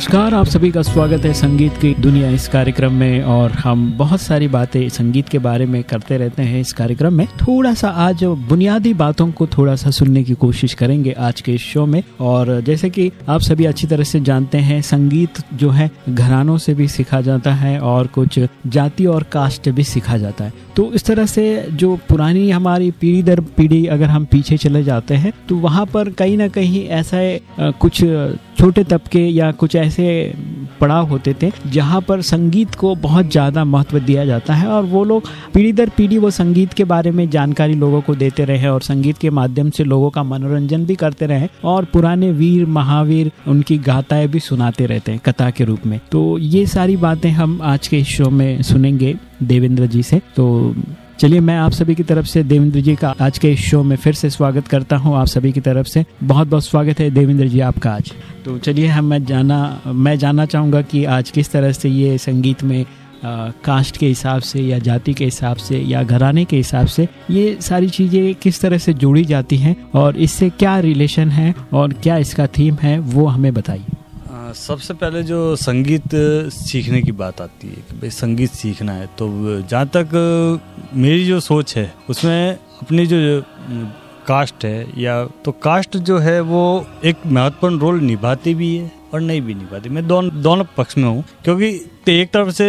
नमस्कार, आप सभी का स्वागत है संगीत की दुनिया इस कार्यक्रम में और हम बहुत सारी बातें संगीत के बारे में करते रहते हैं इस कार्यक्रम में। थोड़ा सा आज बुनियादी बातों को थोड़ा सा सुनने की कोशिश करेंगे आज के इस शो में और जैसे कि आप सभी अच्छी तरह से जानते हैं, संगीत जो है घरानों से भी सीखा जाता है और कुछ जाति और कास्ट भी सीखा जाता है। तो इस तरह से जो पुरानी हमारी पीढ़ी दर पीढ़ी अगर हम पीछे चले जाते हैं तो वहाँ पर कहीं ना कहीं ऐसा कुछ छोटे तबके या कुछ ऐसे पड़ाव होते थे, जहाँ पर संगीत को बहुत ज़्यादा महत्व दिया जाता है और वो लोग पीढ़ी दर पीढ़ी वो संगीत के बारे में जानकारी लोगों को देते रहे और संगीत के माध्यम से लोगों का मनोरंजन भी करते रहे और पुराने वीर, महावीर, उनकी गाथाएँ भी सुनाते रहते हैं कथा के रूप में। तो ये सारी बातें हम आज के शो में सुनेंगे देवेंद्र जी से। तो चलिए मैं आप सभी की तरफ़ से देवेंद्र जी का आज के इस शो में फिर से स्वागत करता हूँ। आप सभी की तरफ़ से बहुत बहुत स्वागत है देवेंद्र जी आपका आज। तो चलिए हम मैं जाना मैं जानना चाहूँगा कि आज किस तरह से ये संगीत में आ, कास्ट के हिसाब से या जाति के हिसाब से या घराने के हिसाब से ये सारी चीज़ें किस तरह से जोड़ी जाती हैं और इससे क्या रिलेशन है और क्या इसका थीम है वो हमें बताइए। सबसे पहले जो संगीत सीखने की बात आती है कि भाई संगीत सीखना है तो जहाँ तक मेरी जो सोच है, उसमें अपनी जो कास्ट है या तो कास्ट जो है वो एक महत्वपूर्ण रोल निभाती भी है और नहीं भी निभाती। मैं दोनों दोनों पक्ष में हूँ, क्योंकि एक तरफ़ से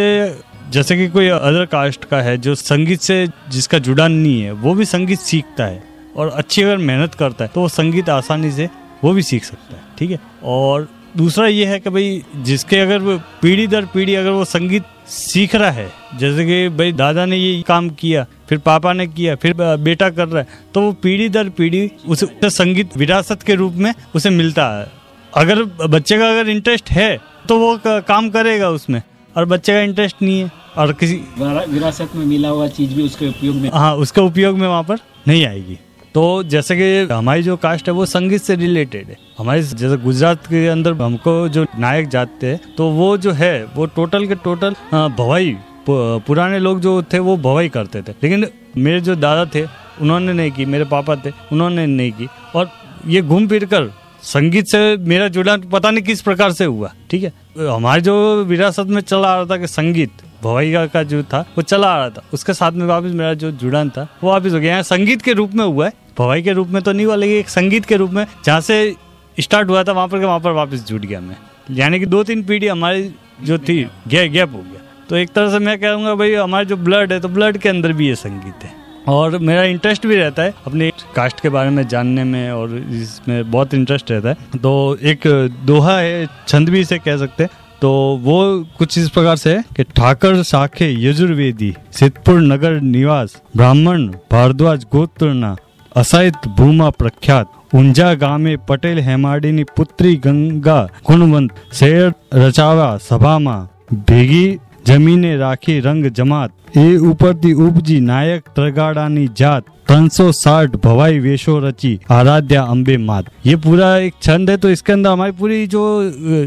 जैसे कि कोई अदर कास्ट का है जो संगीत से जिसका जुड़ान नहीं है, वो भी संगीत सीखता है और अच्छी अगर मेहनत करता है तो वो संगीत आसानी से वो भी सीख सकता है, ठीक है? और दूसरा ये है कि भाई जिसके अगर पीढ़ी दर पीढ़ी अगर वो संगीत सीख रहा है जैसे कि भाई दादा ने ये काम किया फिर पापा ने किया फिर बेटा कर रहा है तो वो पीढ़ी दर पीढ़ी उसे संगीत विरासत के रूप में उसे मिलता है। अगर बच्चे का अगर इंटरेस्ट है तो वो काम करेगा उसमें और बच्चे का इंटरेस्ट नहीं है और किसी विरासत में मिला हुआ चीज़ भी उसके उपयोग में हाँ उसके उपयोग में वहाँ पर नहीं आएगी। तो जैसे कि हमारी जो कास्ट है वो संगीत से रिलेटेड है। हमारे जैसे गुजरात के अंदर हमको जो नायक जाते हैं तो वो जो है, वो टोटल के टोटल भवाई पुराने लोग जो थे वो भवाई करते थे। लेकिन मेरे जो दादा थे, उन्होंने नहीं की, मेरे पापा थे, उन्होंने नहीं की। और ये घूम फिर कर संगीत से मेरा जुड़ान पता नहीं किस प्रकार से हुआ, ठीक है? हमारे जो विरासत में चला आ रहा था कि संगीत भवैया का जो था, वो चला आ रहा था। उसके साथ में वापस मेरा जो जुड़ान था, वो वापस हो गया। संगीत के रूप में हुआ है। भवाई के रूप में तो नहीं हुआ, लेकिन एक संगीत के रूप में, जहाँ से स्टार्ट हुआ था, वहाँ पर वहाँ पर वापस जुट गया मैं। यानी कि दो तीन पीढ़ी हमारी जो थी गैप हो गया। तो एक तरह से मैं कहूँगा, भाई, हमारे जो ब्लड है तो ब्लड के अंदर भी ये संगीत है। और मेरा इंटरेस्ट भी रहता है अपने कास्ट के बारे में जानने में, और इसमें बहुत इंटरेस्ट रहता है। तो एक दोहा है, छंद भी इसे कह सकते हैं। तो वो कुछ इस प्रकार से है कि ठाकर साखे यजुर्वेदी, सिद्धपुर नगर निवास, ब्राह्मण, भारद्वाज गोत्रना અસાયદ ભૂમાં પ્રખ્યાત. ઊંઝા ગામે પટેલ હેમાડીની પુત્રી ગંગા ગુણવંત શેર રચાવા સભામાં ભેગી જમીને રાખી રંગ જમાત. એ ઉપરથી ઉપજી નાયક ત્રગાડાની જાત ત્રણસો साठ भवाई वेशो रची आराध्या अम्बे मात ये पूरा एक छंद है तो इसके अंदर हमारी पूरी जो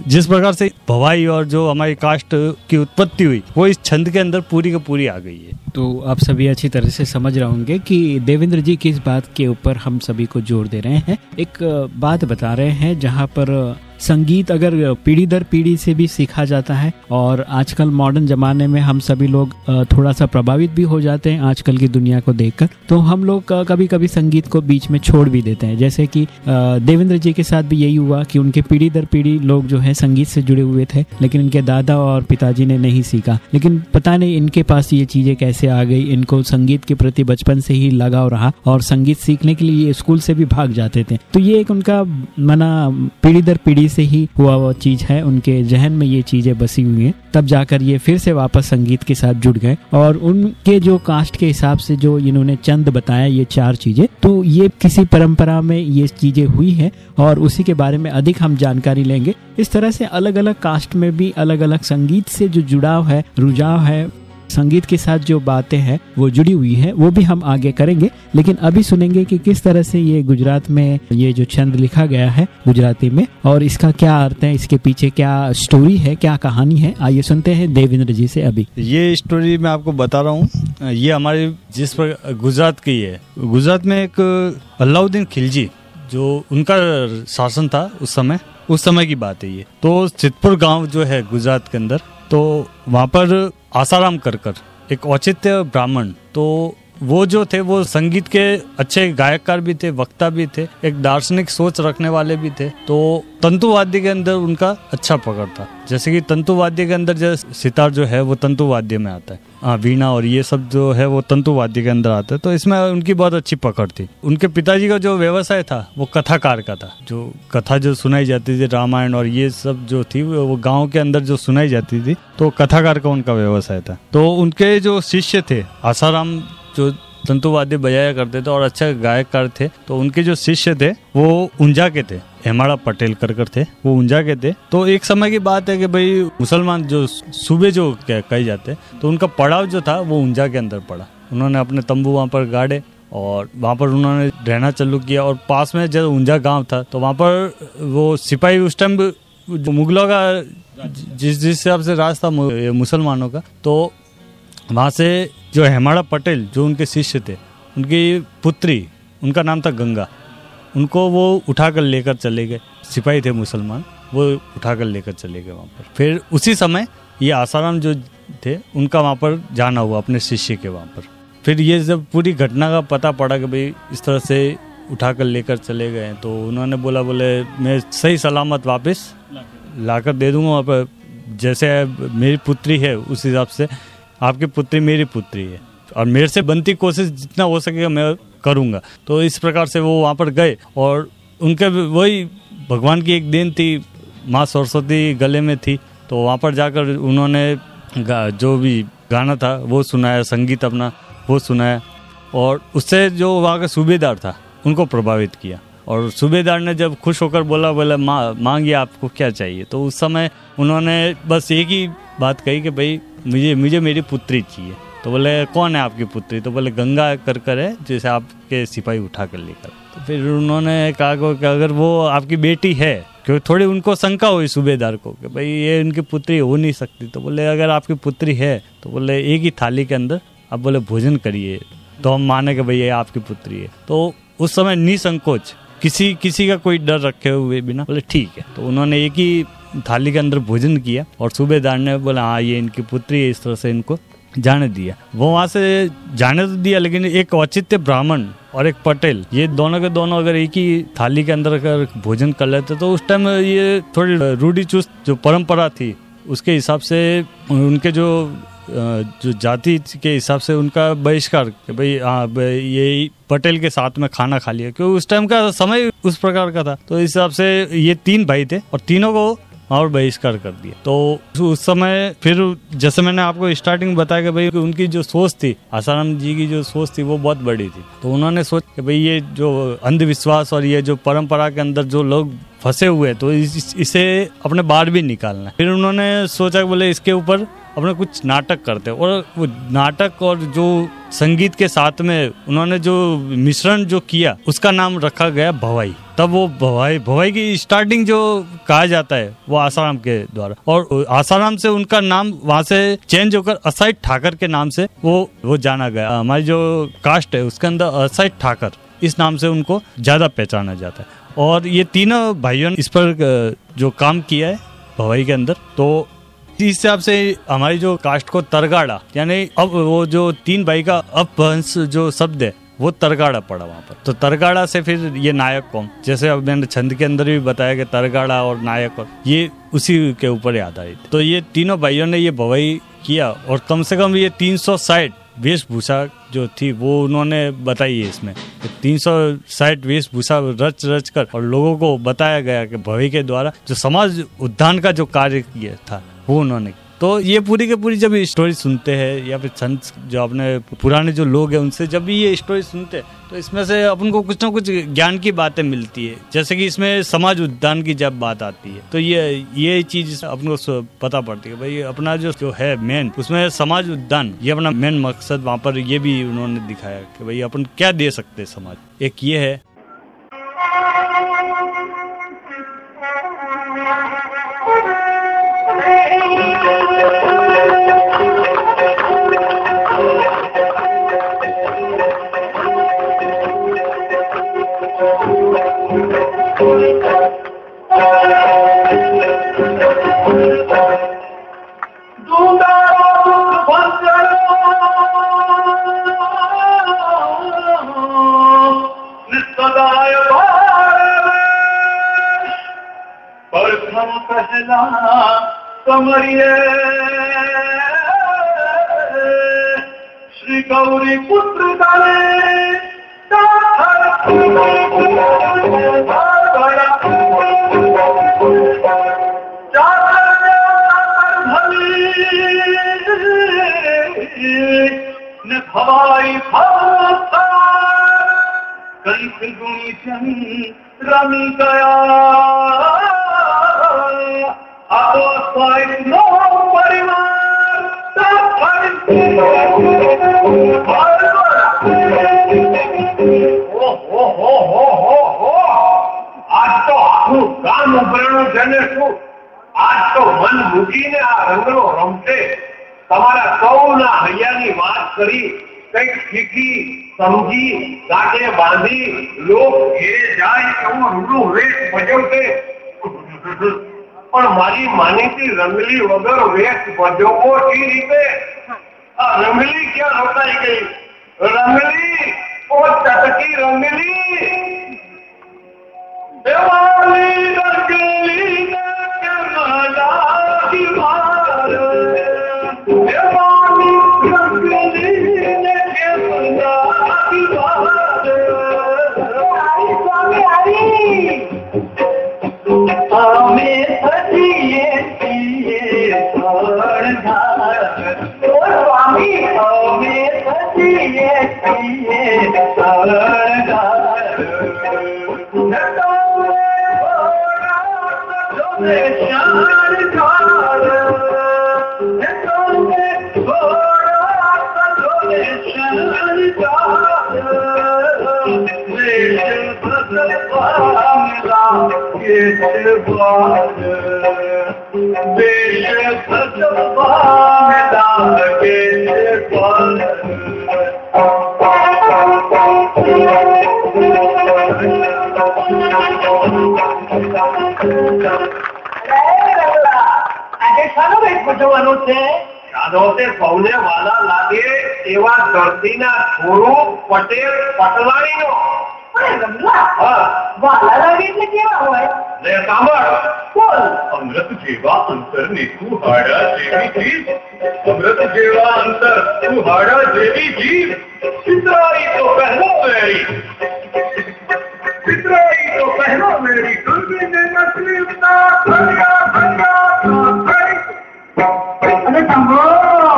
जिस प्रकार से भवाई और जो हमारी कास्ट की उत्पत्ति हुई वो इस छंद के अंदर पूरी का पूरी आ गई है तो आप सभी अच्छी तरह से समझ रहे होंगे कि देवेंद्र जी किस बात के ऊपर हम सभी को जोर दे रहे हैं एक बात बता रहे हैं जहाँ पर संगीत अगर पीढ़ी दर पीढ़ी से भी सीखा जाता है और आजकल मॉडर्न जमाने में हम सभी लोग थोड़ा सा प्रभावित भी हो जाते हैं आजकल की दुनिया को देखकर तो हम लोग कभी कभी संगीत को बीच में छोड़ भी देते हैं। जैसे कि देवेंद्र जी के साथ भी यही हुआ कि उनके पीढ़ी दर पीढ़ी लोग जो है संगीत से जुड़े हुए थे, लेकिन इनके दादा और पिताजी ने नहीं सीखा। लेकिन पता नहीं इनके पास ये चीज़ें कैसे आ गई, इनको संगीत के प्रति बचपन से ही लगाव रहा और संगीत सीखने के लिए स्कूल से भी भाग जाते थे। तो ये एक उनका मना, पीढ़ी दर पीढ़ी से ही हुआ वो चीज़ है, उनके जहन में ये चीज़ें बसी हुई हैं। तब जाकर ये फिर से वापस संगीत के साथ जुड़ गए और उनके जो कास्ट के हिसाब से जो इन्होंने चंद बताया, ये चार चीज़ें तो ये किसी परंपरा में ये चीज़ें हुई है और उसी के बारे में अधिक हम जानकारी लेंगे। इस तरह से अलग अलग कास्ट में भी अलग अलग संगीत से जो जुड़ाव है, रुझाव है संगीत के साथ जो बातें हैं, वो जुड़ी हुई है, वो भी हम आगे करेंगे। लेकिन अभी सुनेंगे कि किस तरह से ये गुजरात में ये जो छंद लिखा गया है गुजराती में, और इसका क्या अर्थ है, इसके पीछे क्या स्टोरी है, क्या कहानी है, आइए सुनते हैं देवेंद्र जी से अभी। ये स्टोरी मैं आपको बता रहा हूँ, ये हमारे जिस पर गुजरात की है। गुजरात में एक अलाउद्दीन खिलजी, जो उनका शासन था उस समय उस समय की बात है ये। तो चितपुर गाँव जो है गुजरात के अंदर तो वहाँ पर आसाराम कर कर एक औचित्य ब्राह्मण तो वो जो थे, वो संगीत के अच्छे गायककार भी थे, वक्ता भी थे, एक दार्शनिक सोच रखने वाले भी थे तो तंतुवाद्य के अंदर उनका अच्छा पकड़ था। जैसे कि तंतुवाद्य के अंदर जैसे सितार जो है, वो तंतुवाद्य में आता है। हाँ वीणा और ये सब जो है, वो तंतुवाद्य के अंदर आता है। तो इसमें उनकी बहुत अच्छी पकड़ थी। उनके पिताजी का जो व्यवसाय था, वो कथाकार का था। जो कथा जो सुनाई जाती थी, रामायण और ये सब जो थी वो गाँव के अंदर जो सुनाई जाती थी तो कथाकार का उनका व्यवसाय था। तो उनके जो शिष्य थे, आसाराम जो तंतुवाद्य बजाया करते थे और अच्छे गायककार थे तो उनके जो शिष्य थे, वो उंजा के थे, हेमाड़ा पटेल कर कर थे, वो उंजा के थे। तो एक समय की बात है कि भाई, मुसलमान जो सूबे जो कहे जाते तो उनका पड़ाव जो था, वो उंजा के अंदर पड़ा। उन्होंने अपने तंबू वहाँ पर गाड़े और वहाँ पर उन्होंने रहना चालू किया और पास में जब ऊंजा गाँव था तो वहाँ पर वो सिपाही उस टाइम मुगलों का, जिस जिस हिसाब से राज था मुसलमानों का तो वहाँ से जो हेमाड़ा पटेल, जो उनके शिष्य थे, उनकी पुत्री, उनका नाम था गंगा। उनको वो उठा कर लेकर चले गए। सिपाही थे मुसलमान, वो उठा कर लेकर चले गए वहाँ पर। फिर उसी समय ये आसाराम जो थे, उनका वहाँ पर जाना हुआ, अपने शिष्य के वहाँ पर। फिर ये जब पूरी घटना का पता पड़ा कि भाई इस तरह से उठा कर लेकर चले गए तो उन्होंने बोला, बोले, मैं सही सलामत वापस लाकर दे दूँगा वहाँ पर। जैसे मेरी पुत्री है, उस हिसाब से आपकी पुत्री मेरी पुत्री है। और मेरे से बनती कोशिश जितना हो सकेगा मैं करूँगा। तो इस प्रकार से वो वहाँ पर गए और उनके वही भगवान की एक देन थी, माँ सरस्वती गले में थी। तो वहाँ पर जाकर उन्होंने जो भी गाना था, वो सुनाया, संगीत अपना, वो सुनाया। और उससे जो वहाँ का सूबेदार था, उनको प्रभावित किया। और सूबेदार ने जब खुश होकर बोला बोला, माँ, मांगिए आपको क्या चाहिए? तो उस समय उन्होंने बस एक ही बात कही कि भाई, मुझे मुझे मेरी पुत्री चाहिए। तो बोले, कौन है आपकी पुत्री? तो बोले, गंगा कर कर है, जैसे आपके सिपाही उठा कर लेकर तो फिर उन्होंने कहा कि अगर वो आपकी बेटी है क्योंकि थोड़ी उनको शंका हुई सूबेदार को कि भाई, ये उनकी पुत्री हो नहीं सकती। तो बोले, अगर आपकी पुत्री है तो बोले, एक ही थाली के अंदर आप बोले, भोजन करिए। तो हम माने कि भाई, ये आपकी पुत्री है। तो उस समय निसंकोच, किसी किसी का कोई डर रखे हुए बिना बोले, ठीक है। तो उन्होंने एक ही थाली के अंदर भोजन किया और सूबेदार ने बोला हाँ ये इनकी पुत्री है, इस तरह से इनको जाने दिया। वो वहाँ से जाने तो दिया, लेकिन एक औचित्य ब्राह्मण और एक पटेल, ये दोनों के दोनों अगर एक ही थाली के अंदर अगर भोजन कर लेते तो उस टाइम ये थोड़ी रूढ़ी चुस्त जो परंपरा थी, उसके हिसाब से उनके जो जो जाति के हिसाब से उनका बहिष्कार भाई हाँ ये पटेल के साथ में खाना खा लिया। क्योंकि उस टाइम का समय उस प्रकार का था। तो इस हिसाब से ये तीन भाई थे और तीनों को और बहिष्कार कर दिया। तो उस समय फिर जैसे मैंने आपको स्टार्टिंग बताया कि भाई उनकी जो सोच थी आसाराम जी की जो सोच थी वो बहुत बड़ी थी। तो उन्होंने सोच कि भाई ये जो अंधविश्वास और ये जो परंपरा के अंदर जो लोग फंसे हुए तो इस, इसे अपने बाहर भी निकालना फिर उन्होंने सोचा कि बोले इसके ऊपर अपने कुछ नाटक करते हैं। और वो नाटक और जो संगीत के साथ में उन्होंने जो मिश्रण जो किया, उसका नाम रखा गया भवाई। तब वो भवाई भवाई की स्टार्टिंग जो कहा जाता है, वो आसाराम के द्वारा। और आसाराम से उनका नाम वहाँ से चेंज होकर असाइड ठाकर के नाम से वो वो जाना गया। हमारी जो कास्ट है, उसके अंदर असाइड ठाकर, इस नाम से उनको ज़्यादा पहचाना जाता है। और ये तीनों भाइयों ने इस पर जो काम किया है भवाई के अंदर तो इस हिसाब से हमारी जो कास्ट को तरगाड़ा, यानी अब वो जो तीन भाई का अपवंश जो शब्द है, वो तरगाड़ा पड़ा वहाँ पर। तो तरगाड़ा से फिर ये नायक कौन? जैसे अब मैंने छंद के अंदर भी बताया कि तरगाड़ा और नायक और ये उसी के ऊपर आधारित तो ये तीनों भाइयों ने ये भवई किया और कम से कम ये तीन सौ साठ वेशभूषा जो थी, वो उन्होंने बताई है इसमें। तीन सौ साठ वेशभूषा रच रच कर और लोगों को बताया गया कि भवई के द्वारा जो समाज उद्यान का जो कार्य किया था वो उन्होंने। तो ये पूरी के पूरी जब स्टोरी सुनते हैं, या फिर संत जो अपने पुराने जो लोग हैं, उनसे जब भी ये स्टोरी सुनते हैं तो इसमें से अपन को कुछ ना कुछ ज्ञान की बातें मिलती है। जैसे कि इसमें समाज उद्यान की जब बात आती है तो ये ये चीज़ अपन को पता पड़ती है। भाई अपना जो जो है मेन उसमें समाज उद्यान, ये अपना मेन मकसद वहाँ पर ये भी उन्होंने दिखाया कि भाई अपन क्या दे सकते समाज। एक ये है। कमरिए श्री गौरी पुत्र भवाई कई फिर रमी गया। મારો સૈનો આ રંગનો રમશે તમારા સૌના હૈયાની વાત કરી કંઈક શીખી સમજી કાંઠે બાંધી લોક જાય એવું રૂડું વેશ ભજવશે પણ મારી માનીતી રંગલી વગર વેશ ભજવવો એ રીતે આ રંગલી ક્યાં રોકાઈ ગઈ રંગલી ઓ ચટકી રંગલી દેવાલી રંગલી દેવાની પૂછવાનું છે સાધોતે સૌને વાલા લાગે એવા ધરતીના થોડું પટેલ પટલાણી નો વાલા લાગે એટલે કેવા હોય લે સાંભળ બોલ અમૃત જેવા અંતર ને તું હાડા જેવી જીવ અમૃત જેવા અંતર તું હાડા જેવી જીવ પિતરાઈ તો પહેલો મેરી પિતરાઈ તો પહેલો મેરી દુર્ગી ને નસલી ઉતાર ભંગા ભંગા અને સાંભળો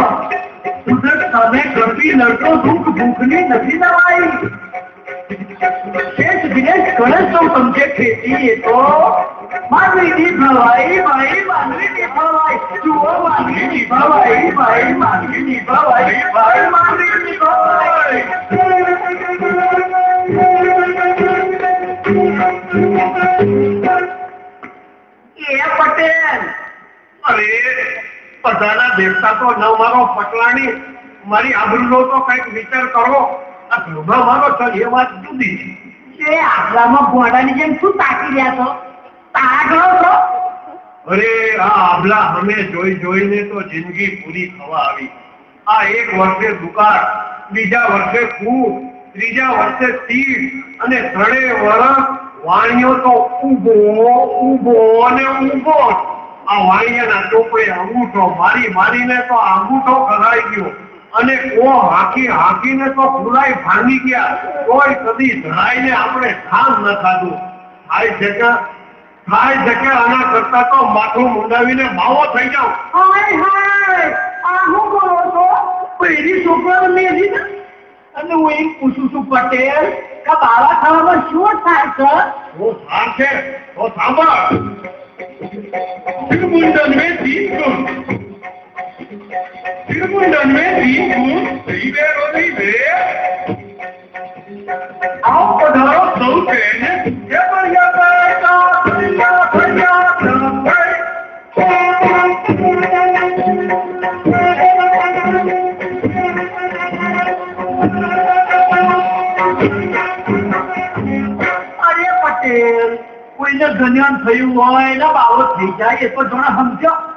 કુદરત સામે ગરબી લડતો દુઃખ ભૂખની નથી દવાઈ શેષ વિદેશ ગણેશ સમજે ખેતી એ તો માનવીની ભવાઈ ભાઈ માનવીની ભવાઈ જુઓ માનવીની ભવાઈ ભાઈ માનવીની ભવાઈ ભાઈ માનવીની ભવાઈ એ પટેલ અરે બધાના દેવતા તો ન મારો પટલાણી મારી આબરૂનો તો કંઈક વિચાર કરો આ ધ્રુભા મારો એ વાત જુદી. તે આટલામાં ઘોડાની જેમ શું તાકી રહ્યા છો? તારા ગયો છો અરે આ આભલા અમે જોઈ જોઈને તો જિંદગી પૂરી થવા આવી. આ એક વર્ષે દુકાળ બીજા વર્ષે ફૂટ ત્રીજા વર્ષે તીર અને ત્રણે વર્ષ વાણિયો તો ઊભો ઊભો અને ઊભો. આ વાણિયાના ટોપે અંગૂઠો મારી મારીને તો અંગૂઠો ખરાઈ ગયો. અને કો હાકી હાકીને તો ફૂલાઈ ભાંગી ગયા. કોઈ કદી ધડાઈને આપણે સ્થાન ન ખાધું. થાય છે કે થાય છે કે આના કરતા તો માથું મુંડાવીને માવો થઈ જાવ હાય હાય આ હું કરો છો? પહેલી છોકરા મેલી અને હું એમ પૂછું છું પટેલ કે બાવા થવામાં શું થાય છે? હું થાય છે તો સાંભળ. મુંડન મેં તીન ગુણ ત્રિમુંડન મેં તીન ગુણ રીવે રોધી વે આવો પધારો સૌ ટ્રેન કે બળિયા કરતા ખૈયા ખૈયા અરે પટેલ કોઈને ધન્યાન થયું હોય ને બાવો થઈ જાય એ તો જણા સમજો પણ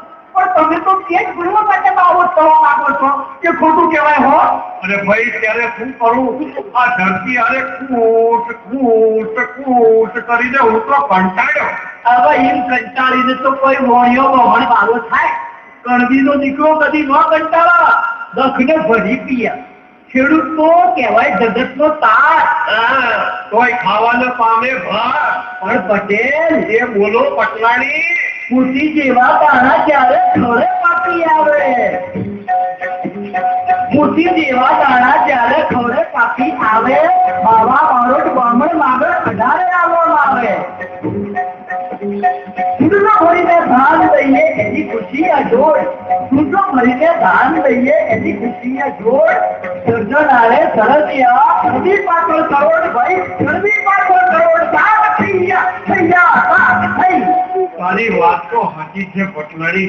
તમે તો તે જ માટે બાવો થવા માંગો છો કે ખોટું કહેવાય હો. અરે ભાઈ ત્યારે શું કરું? આ ધરતી અરે કૂટ કૂટ કૂટ કરીને હું તો કંટાળ્યો. હવે એમ કંટાળીને તો કોઈ વણ્યો વહણ બાવો થાય. કણબીનો દીકરો કદી ન કંટાળા. દખને ભરી પીયા. ખેડૂત તો કહેવાય જગતનો તાર હા, તોય ખાવાને પામે ભાત પણ પટેલ એ બોલો પટલાણી ખુશી જેવા દાણા ક્યારે ઘરે પાકી આવે ખુશી જેવા દાણા જ્યારે ખરે પાકી આવે બાવા બારોટ બામણ માગે અઢારે આવવામાં આવે સૂર્ય ભરીને ધાન દઈએ એની ખુશી અજોડ ભરીને ધાન દઈએ એની ખુશી અજોડ સર્જનારે સરસિયા કડવી પાછળ કરોડ ભાઈ કડવી પાછળ કરોડ સાત થઈ ગયા થઈ ગયા સાત થઈ. તારી વાત તો સાચી છે પટલાણી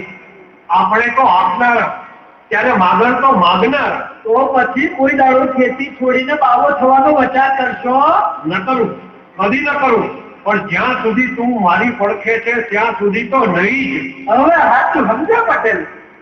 આપણે તો આપનાર. ત્યારે માગણ તો માગનાર. તો પછી કોઈ દાડો ખેતી છોડીને બાવો થવાનો વિચાર કરશો? ન કરું. કદી ન કરું. પણ જ્યાં સુધી તું મારી પડખે છે ત્યાં સુધી તો નહીં જ. હવે હાથ સમજ્યા પટેલ.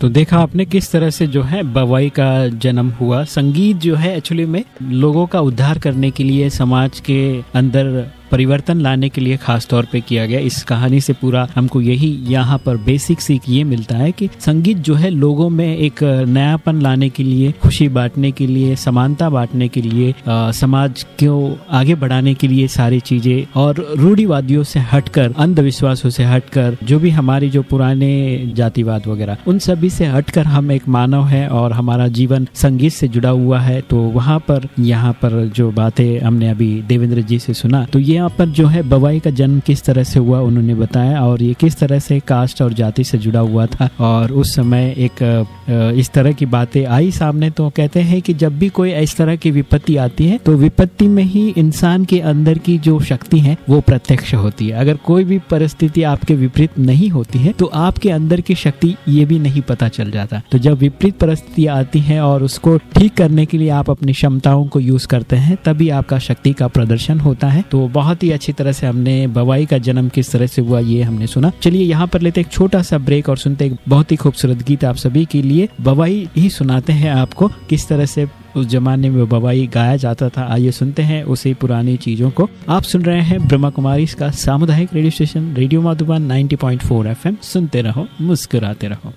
तो देखा आपने किस तरह से जो है बवाई का जन्म हुआ? संगीत जो है एक्चुअली में लोगों का उद्धार करने के लिए समाज के अंदर परिवर्तन लाने के लिए खास तौर पे किया गया। इस कहानी से पूरा हमको यही यहाँ पर बेसिक सीख ये मिलता है कि संगीत जो है लोगों में एक नयापन लाने के लिए खुशी बांटने के लिए समानता बांटने के लिए अ, समाज को आगे बढ़ाने के लिए सारी चीज़ें और रूढ़ीवादियों से हटकर अंधविश्वासों से हटकर जो भी हमारी जो पुराने जातिवाद वगैरह उन सभी से हटकर हम एक मानव है और हमारा जीवन संगीत से जुड़ा हुआ है। तो वहाँ पर यहाँ पर जो बातें हमने अभी देवेंद्र जी से सुना तो ये यहाँ पर जो है बवाई का जन्म किस तरह से हुआ उन्होंने बताया और ये किस तरह से कास्ट और जाति से जुड़ा हुआ था और उस समय एक इस तरह की बातें आई सामने तो कहते हैं कि जब भी कोई इस तरह की विपत्ति आती है तो विपत्ति में ही इंसान के अंदर की जो शक्ति है वो प्रत्यक्ष होती है। अगर कोई भी परिस्थिति आपके विपरीत नहीं होती है तो आपके अंदर की शक्ति ये भी नहीं पता चल जाता। तो जब विपरीत परिस्थिति आती है और उसको ठीक करने के लिए आप अपनी क्षमताओं को यूज़ करते हैं, तभी आपका शक्ति का प्रदर्शन होता है। तो बहुत ही अच्छी तरह से हमने बवाई का जन्म किस तरह से हुआ, ये हमने सुना। चलिए यहाँ पर लेते एक छोटा सा ब्रेक और सुनते एक बहुत ही खूबसूरत गीत आप सभी के लिए। बवाई ही सुनाते हैं आपको किस तरह से उस जमाने में बवाई गाया जाता था। आइए सुनते हैं उसी पुरानी चीज़ों को। आप सुन रहे हैं ब्रह्मा कुमारी इसका सामुदायिक radio station, radio Madhuban 90.4 FM. सुनते रहो, मुस्कुराते रहो।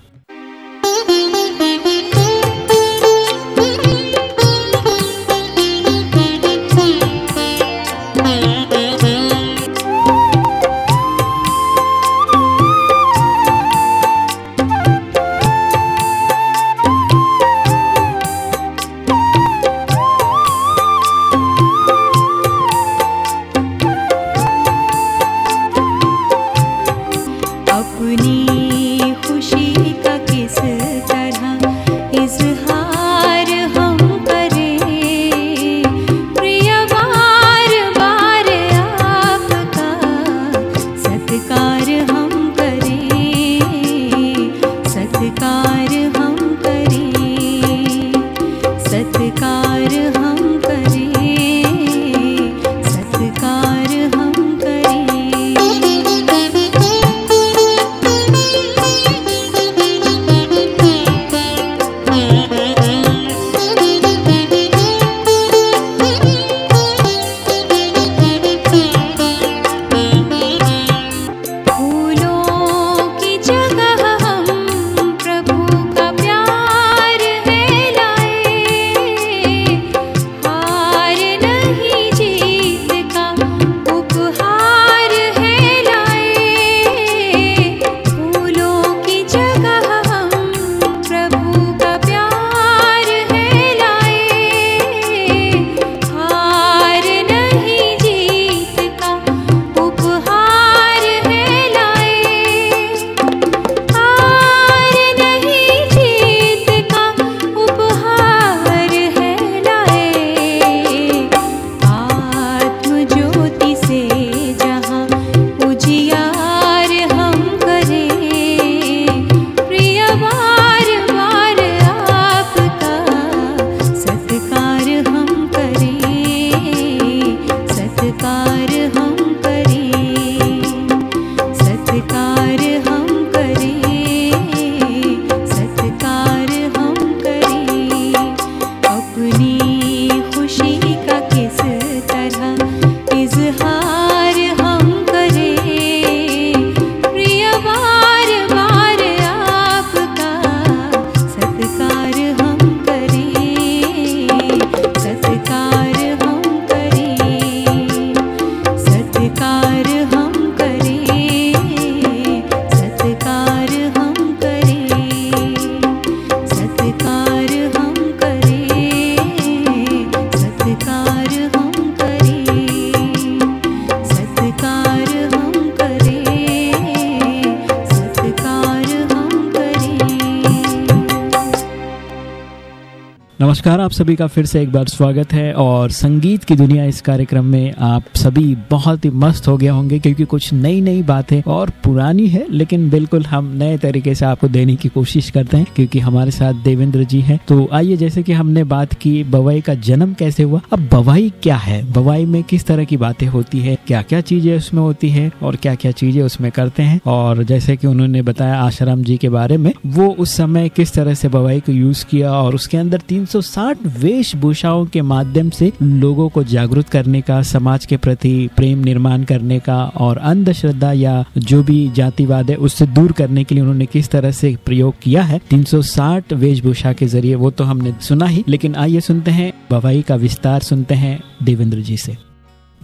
नमस्कार, आप सभी का फिर से एक बार स्वागत है और संगीत की दुनिया इस कार्यक्रम में आप सभी बहुत ही मस्त हो गए होंगे क्योंकि कुछ नई नई बातें और पुरानी है, लेकिन बिल्कुल हम नए तरीके से आपको देने की कोशिश करते हैं क्योंकि हमारे साथ देवेंद्र जी हैं। तो आइए, जैसे कि हमने बात की बवाई का जन्म कैसे हुआ, अब बवाई क्या है? बवाई में किस तरह की बातें होती है? क्या क्या चीज़ें उसमें होती है और क्या क्या चीज़ें उसमें करते हैं? और जैसे की उन्होंने बताया आश्रम जी के बारे में, वो उस समय किस तरह से बवाई को यूज़ किया और उसके अंदर 360 वेशभूषाओं के माध्यम से लोगों को जागरूक करने का समाज के प्रति प्रेम निर्माण करने का और अंधश्रद्धा या जो भी जातिवाद है उससे दूर करने के लिए उन्होंने किस तरह से प्रयोग किया है? 360 वेशभूषा के ज़रिए वो तो हमने सुना ही लेकिन आइए सुनते हैं बवाई का विस्तार सुनते हैं देवेंद्र जी से।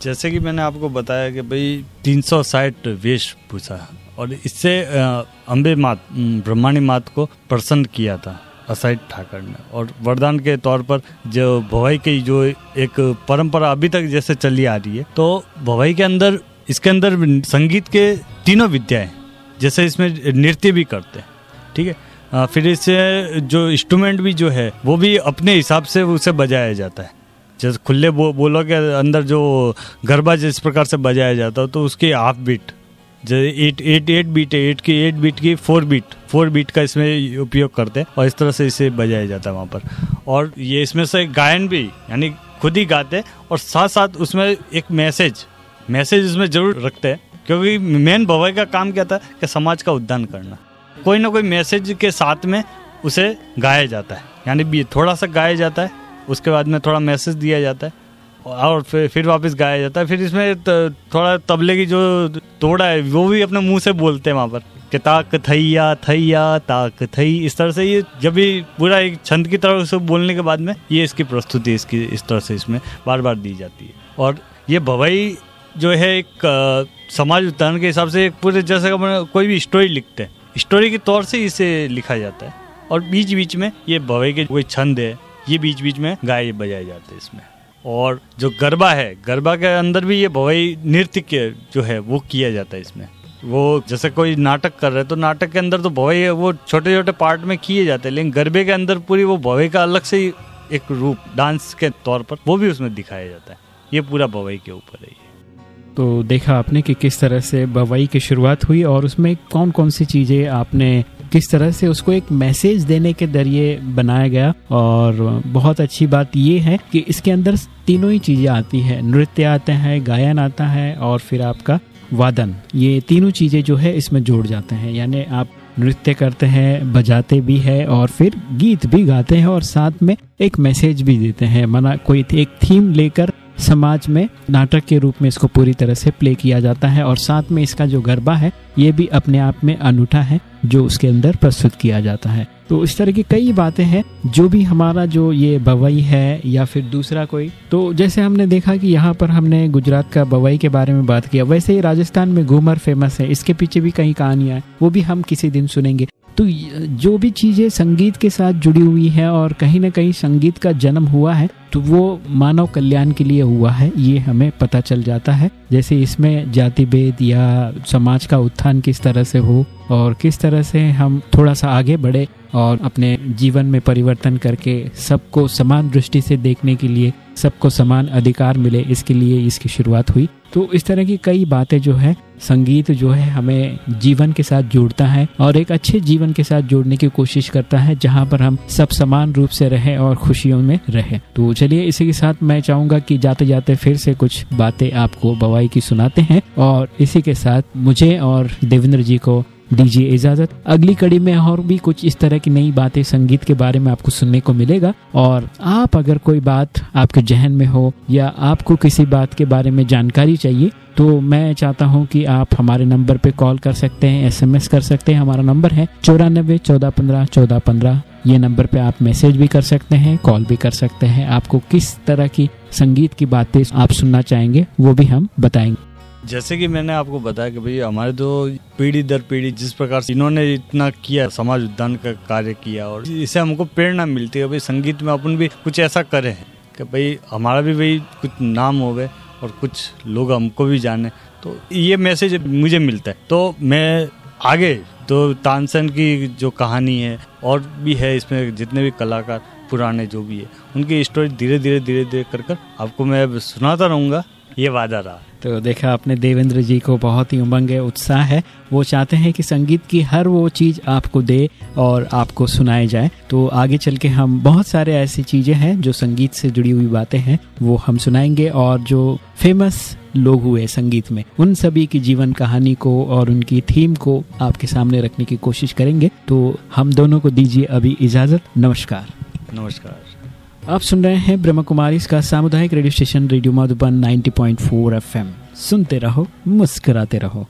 जैसे कि मैंने आपको बताया कि भाई तीन सौ साठ वेशभूषा और इससे अम्बे मात अम, ब्रह्माणी मात को प्रसन्न किया था। असाइड ठाकर ने और वरदान के तौर पर जो भवाई की जो एक परंपरा अभी तक जैसे चली आ रही है तो भवाई के अंदर इसके अंदर संगीत के तीनों विद्याएँ जैसे इसमें नृत्य भी करते हैं ठीक है? फिर इससे जो इंस्ट्रूमेंट भी जो है वो भी अपने हिसाब से उसे बजाया जाता है। जैसे खुले बो, बोलो के अंदर जो गरबा जिस प्रकार से बजाया जाता है तो उसकी हाफ़ बीट जैसे एट एट एट बीट है एट की एट बीट की फोर बीट फोर बीट का इसमें उपयोग करते हैं और इस तरह से इसे बजाया जाता है वहाँ पर। और ये इसमें से गायन भी, यानी खुद ही गाते और साथ साथ उसमें एक मैसेज मैसेज उसमें ज़रूर रखते हैं क्योंकि मेन भवाई का काम क्या था कि समाज का उद्धान करना। कोई ना कोई मैसेज के साथ में उसे गाया जाता है, यानी थोड़ा सा गाया जाता है, उसके बाद में थोड़ा मैसेज दिया जाता है और फिर फिर वापस गाया जाता है। फिर इसमें थोड़ा तबले की जो तोड़ा है, वो भी अपने मुँह से बोलते हैं वहाँ पर। कि ताक थैया थैया, ताक थई इस तरह से ये जब भी पूरा एक छंद की तरह उसे बोलने के बाद में ये इसकी प्रस्तुति, इसकी, इस तरह से इसमें बार बार दी जाती है। और ये भवई जो है एक समाज उत्थान के हिसाब से पूरे जैसे अपन कोई भी स्टोरी लिखते हैं। स्टोरी के तौर से इसे लिखा जाता है। और बीच बीच में ये भवे के कोई छंद है, ये बीच बीच में गाए बजाए जाते हैं इसमें। और जो गरबा है, गरबा के अंदर भी ये भवई नृत्य जो है वो किया जाता है इसमें। वो जैसे कोई नाटक कर रहे तो नाटक के अंदर तो भवई वो छोटे छोटे पार्ट में किए जाते हैं, लेकिन गरबे के अंदर पूरी वो भवई का अलग से ही एक रूप डांस के तौर पर, वो भी उसमें दिखाया जाता है। ये पूरा भवई के ऊपर है तो देखा आपने कि किस तरह से बवाई की शुरुआत हुई और उसमें कौन कौन सी चीज़ें आपने, किस तरह से उसको एक मैसेज देने के ज़रिए बनाया गया? और बहुत अच्छी बात ये है कि इसके अंदर तीनों ही चीज़ें आती है। नृत्य आते हैं, गायन आता है और फिर आपका वादन। ये तीनों चीज़ें जो है इसमें जोड़ जाते हैं। यानी आप नृत्य करते हैं, बजाते भी है और फिर गीत भी गाते हैं और साथ में एक मैसेज भी देते हैं। मना कोई एक थीम लेकर समाज में नाटक के रूप में इसको पूरी तरह से प्ले किया जाता है और साथ में इसका जो गरबा है, ये भी अपने आप में अनूठा है, जो उसके अंदर प्रस्तुत किया जाता है। तो इस तरह की कई बातें हैं, जो भी हमारा जो ये बवई है या फिर दूसरा कोई। तो जैसे हमने देखा कि यहाँ पर हमने गुजरात का बवई के बारे में बात किया, वैसे ही राजस्थान में घूमर फ़ेमस है, इसके पीछे भी कई कहानियाँ हैं, वो भी हम किसी दिन सुनेंगे। तो जो भी चीज़ें संगीत के साथ जुड़ी हुई हैं और कहीं ना कहीं संगीत का जन्म हुआ है तो वो मानव कल्याण के लिए हुआ है, ये हमें पता चल जाता है। जैसे इसमें जाति भेद या समाज का उत्थान किस तरह से हो और किस तरह से हम थोड़ा सा आगे बढ़े और अपने जीवन में परिवर्तन करके सबको समान दृष्टि से देखने के लिए सबको समान अधिकार मिले, इसके लिए इसकी शुरुआत हुई। तो इस तरह की कई बातें जो है, संगीत जो है हमें जीवन के साथ जोड़ता है और एक अच्छे जीवन के साथ जोड़ने की कोशिश करता है, जहाँ पर हम सब समान रूप से रहें और खुशियों में रहें। तो चलिए इसी के साथ मैं चाहूँगा कि जाते जाते फिर से कुछ बातें आपको बवाई की सुनाते हैं। और इसी के साथ मुझे और देवेंद्र जी को दीजिए इजाज़त। अगली कड़ी में और भी कुछ इस तरह की नई बातें संगीत के बारे में आपको सुनने को मिलेगा। और आप अगर कोई बात आपके जहन में हो या आपको किसी बात के बारे में जानकारी चाहिए तो मैं चाहता हूँ कि आप हमारे नंबर पे कॉल कर सकते हैं, एसएमएस कर सकते हैं। हमारा नंबर है चौरानबे चौदह पंद्रह चौदह पंद्रह। ये नंबर पे आप मैसेज भी कर सकते हैं, कॉल भी कर सकते हैं। आपको किस तरह की संगीत की बातें आप सुनना चाहेंगे, वो भी हम बताएँगे। जैसे कि मैंने आपको बताया कि भाई हमारे तो पीढ़ी दर पीढ़ी, जिस प्रकार से इन्होंने इतना किया, समाज उद्यान का कार्य किया और इससे हमको प्रेरणा मिलती है भाई संगीत में अपन भी कुछ ऐसा करें कि भाई हमारा भी भाई कुछ नाम होवे और कुछ लोग हमको भी जाने। तो ये मैसेज मुझे मिलता है। तो मैं आगे तो तानसेन की जो कहानी है और भी है इसमें जितने भी कलाकार पुराने जो भी है, उनकी स्टोरी धीरे धीरे धीरे धीरे कर कर आपको मैं सुनाता रहूँगा, ये वादा रहा। तो देखा आपने, देवेंद्र जी को बहुत ही उमंग है, उत्साह है। वो चाहते हैं कि संगीत की हर वो चीज़ आपको दे और आपको सुनाए जाए। तो आगे चल के हम बहुत सारे ऐसी चीज़ें हैं जो संगीत से जुड़ी हुई बातें हैं, वो हम सुनाएँगे और जो फ़ेमस लोग हुए संगीत में। उन सभी की जीवन कहानी को और उनकी थीम को आपके सामने रखने की कोशिश करेंगे तो हम दोनों को दीजिए अभी इजाज़त। नमस्कार। नमस्कार। आप सुन रहे हैं ब्रह्म कुमारी इसका सामुदायिक radio station radio Madhuban 90.4 FM. सुनते रहो मुस्कुराते रहो।